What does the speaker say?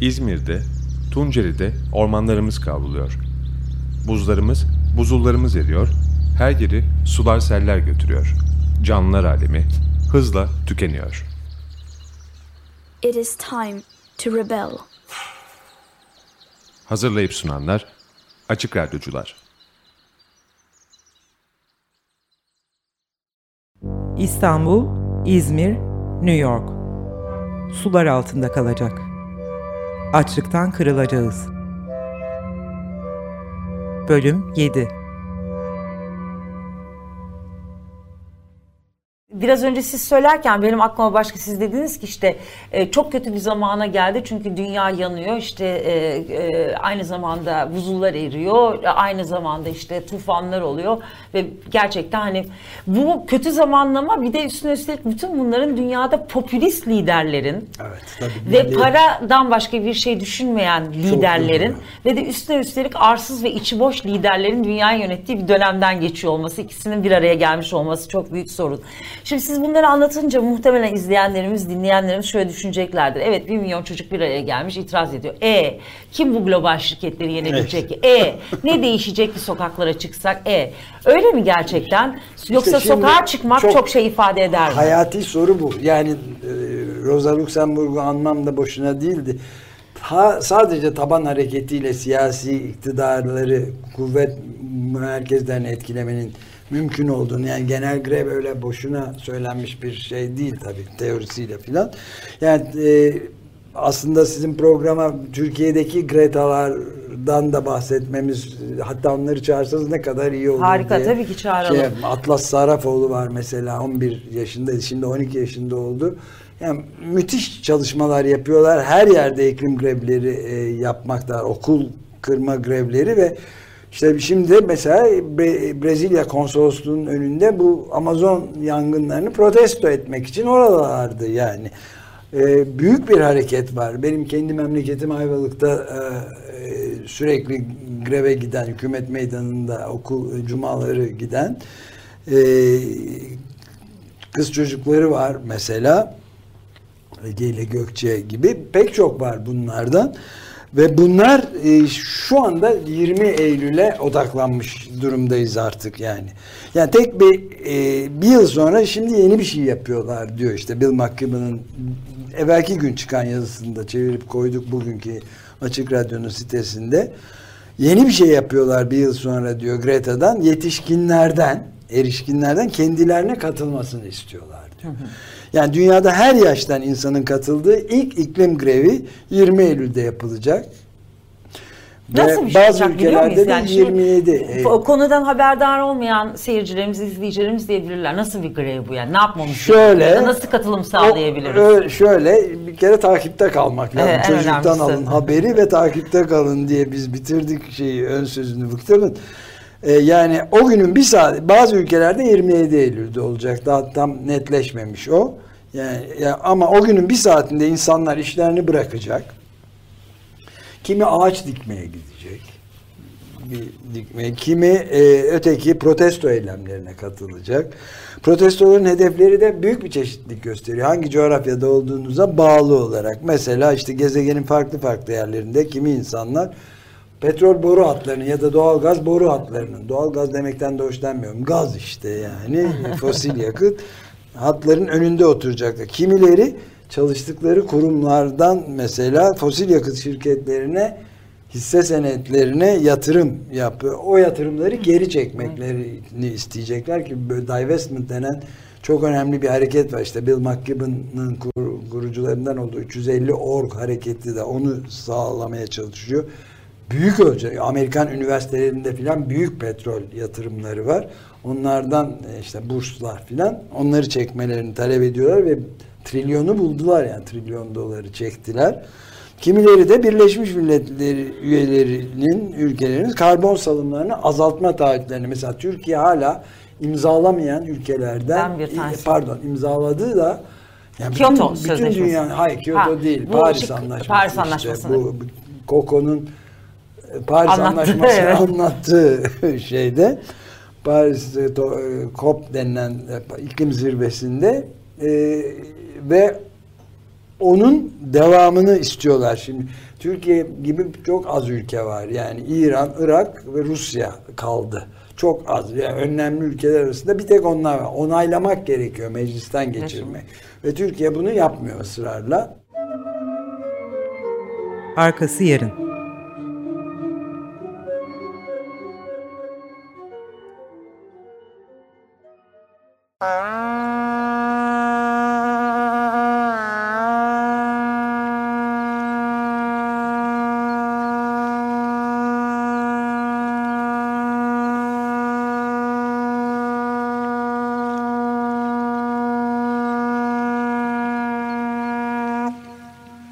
İzmir'de, Tunceli'de ormanlarımız kavruluyor. Buzlarımız, buzullarımız eriyor, her yeri sular seller götürüyor. Canlılar alemi hızla tükeniyor. It is time to rebel. Hazırlayıp sunanlar Açık Radyocular. İstanbul, İzmir, New York. Sular altında kalacak. Açlıktan kırılacağız. Bölüm 7 Biraz önce siz söylerken benim aklıma başka siz dediniz ki işte e, çok kötü bir zamana geldi çünkü dünya yanıyor işte e, e, aynı zamanda buzullar eriyor aynı zamanda işte tufanlar oluyor ve gerçekten hani bu kötü zamanlama bir de üstüne üstelik bütün bunların dünyada popülist liderlerin Evet, tabii. ve paradan başka bir şey düşünmeyen liderlerin ve de üstüne üstelik arsız ve içi boş liderlerin dünyayı yönettiği bir dönemden geçiyor olması, ikisinin bir araya gelmiş olması çok büyük sorun. Şimdi siz bunları anlatınca muhtemelen izleyenlerimiz, dinleyenlerimiz şöyle düşüneceklerdir. Evet bir milyon çocuk bir araya gelmiş itiraz ediyor. E kim bu global şirketleri yenebilecek ki? E ne değişecek ki sokaklara çıksak? E öyle mi gerçekten? Yoksa şimdi sokağa çıkmak çok, çok şey ifade eder mi? Hayati soru bu. Yani e, Rosa Luxemburg'u anmam da boşuna değildi. Ta, sadece taban hareketiyle siyasi iktidarları kuvvet merkezlerini etkilemenin mümkün olduğunu yani genel grev öyle boşuna söylenmiş bir şey değil tabii teorisiyle filan. Yani e, aslında sizin programa Türkiye'deki Greta'lardan da bahsetmemiz hatta onları çağırsanız ne kadar iyi olur Harika, diye. tabii ki çağıralım. Şey, Atlas Sarafoğlu var mesela 11 yaşında şimdi 12 yaşında oldu. Yani müthiş çalışmalar yapıyorlar. Her yerde iklim grevleri e, yapmaktalar. Okul kırma grevleri ve işte şimdi mesela Bre- Brezilya konsolosluğunun önünde bu Amazon yangınlarını protesto etmek için oralardı yani. E, büyük bir hareket var. Benim kendi memleketim Ayvalık'ta e, e, sürekli greve giden, hükümet meydanında okul cumaları giden e, kız çocukları var mesela. Ege ile Gökçe gibi pek çok var bunlardan. Ve bunlar e, şu anda 20 Eylül'e odaklanmış durumdayız artık yani. Yani tek bir e, bir yıl sonra şimdi yeni bir şey yapıyorlar diyor işte Bill McKibben'ın evvelki gün çıkan yazısında çevirip koyduk bugünkü Açık Radyo'nun sitesinde. Yeni bir şey yapıyorlar bir yıl sonra diyor Greta'dan yetişkinlerden, erişkinlerden kendilerine katılmasını istiyorlar diyor. Yani dünyada her yaştan insanın katıldığı ilk iklim grevi 20 Eylül'de yapılacak. Nasıl bir şey bazı olacak ülkelerde de Yani şimdi 27 Eylül. o konudan haberdar olmayan seyircilerimiz, izleyicilerimiz diyebilirler. Nasıl bir grev bu yani? Ne yapmamız Şöyle. gerekiyor? Nasıl katılım sağlayabiliriz? O- şöyle bir kere takipte kalmak lazım. Evet, Çocuktan alın haberi ve takipte kalın diye biz bitirdik şeyi ön sözünü bu kitabın. Ee, yani o günün bir saat bazı ülkelerde 27 Eylül'de olacak. Daha tam netleşmemiş o. Yani, ya- ama o günün bir saatinde insanlar işlerini bırakacak. Kimi ağaç dikmeye gidecek. Bir dikmeye. Kimi e, öteki protesto eylemlerine katılacak. Protestoların hedefleri de büyük bir çeşitlilik gösteriyor. Hangi coğrafyada olduğunuza bağlı olarak. Mesela işte gezegenin farklı farklı yerlerinde kimi insanlar petrol boru hatlarının ya da doğalgaz boru hatlarının doğalgaz demekten de hoşlanmıyorum. Gaz işte yani fosil yakıt hatların önünde oturacaklar. Kimileri çalıştıkları kurumlardan mesela fosil yakıt şirketlerine hisse senetlerine yatırım yapıyor. O yatırımları geri çekmeklerini isteyecekler ki böyle divestment denen çok önemli bir hareket var. İşte Bill McKibben'ın kur- kurucularından olduğu 350 org hareketi de onu sağlamaya çalışıyor. Büyük ölçüde Amerikan üniversitelerinde filan büyük petrol yatırımları var. Onlardan e, işte burslar filan onları çekmelerini talep ediyorlar ve trilyonu buldular yani trilyon doları çektiler. Kimileri de Birleşmiş Milletler üyelerinin ülkelerinin karbon salımlarını azaltma taahhütlerini mesela Türkiye hala imzalamayan ülkelerden bir tanesi. pardon imzaladığı da yani Kyoto bütün, bütün Sözleşmesi. dünya hayır Kyoto Ha, değil Paris Anlaşması Paris işte. Anlaşması'nı. bu, bu Koko'nun e, Paris Anlattı, Anlaşması evet. anlattığı şeyde Paris e, e, COP denilen e, iklim zirvesinde e, ve onun devamını istiyorlar şimdi. Türkiye gibi çok az ülke var. Yani İran, Irak ve Rusya kaldı. Çok az. Yani önemli ülkeler arasında bir tek onlar var. Onaylamak gerekiyor meclisten geçirmek. Ve Türkiye bunu yapmıyor ısrarla. Arkası yarın.